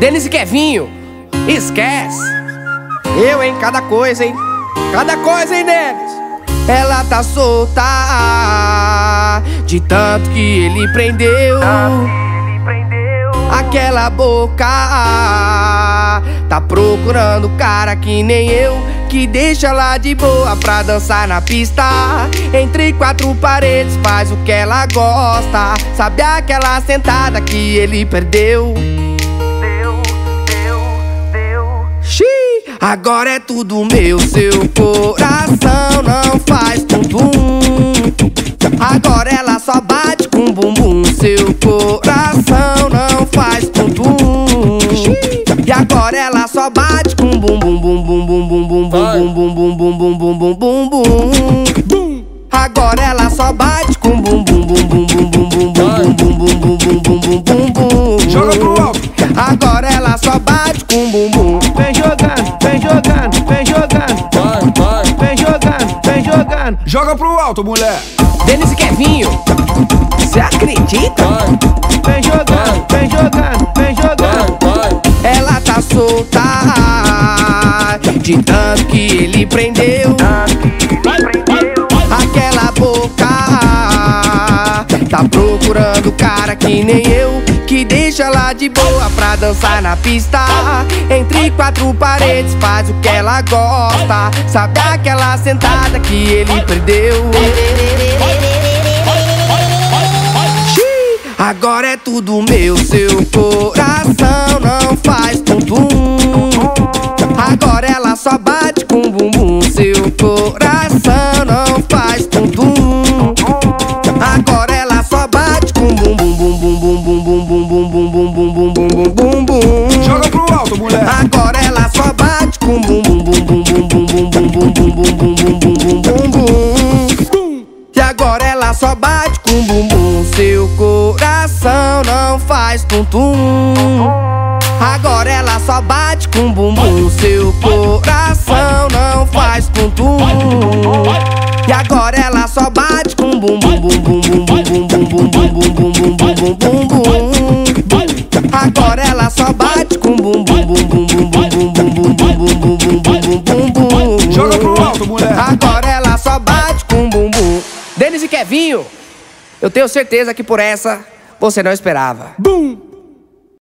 Denis e Kevinho, esquece. Eu, hein, cada coisa, hein? Cada coisa, hein, Denis? Ela tá solta de tanto que ele prendeu. Aquela boca tá procurando cara que nem eu que deixa ela de boa pra dançar na pista. Entre quatro paredes faz o que ela gosta. Sabe aquela sentada que ele perdeu? Agora é tudo meu, seu coração não faz tum-tum. Agora ela só bate com bumbum, seu coração não faz tum-tum. E agora ela só bate com bum bum bum bum bum bum bum bum bum bum bum bum bum bum bum Agora ela só bate com bum bum bum bum bum bum bum bum bum bum bum bum bum bum bum bum Joga pro alto, mulher. Denis e Kevinho Cê acredita? Vem jogando, vem jogando, vem jogando. Ela tá solta De tanto que ele prendeu Aquela Tá procurando cara que nem eu Que deixa ela de boa pra dançar na pista. Entre quatro paredes faz o que ela gosta. Sabe aquela sentada que ele perdeu? Agora é tudo meu, seu coração não faz tum-tum ela só bate com bum bum bum bum bum bum bum bum bum bum bum bum bum bum bum bum E agora ela só bate com bumbum Seu coração não faz tum-tum Agora ela só bate com bumbum Seu coração Joga pro alto, mulher. Agora ela só bate com bumbum Denis e Kevinho Eu tenho certeza que por essa você não esperava Bum.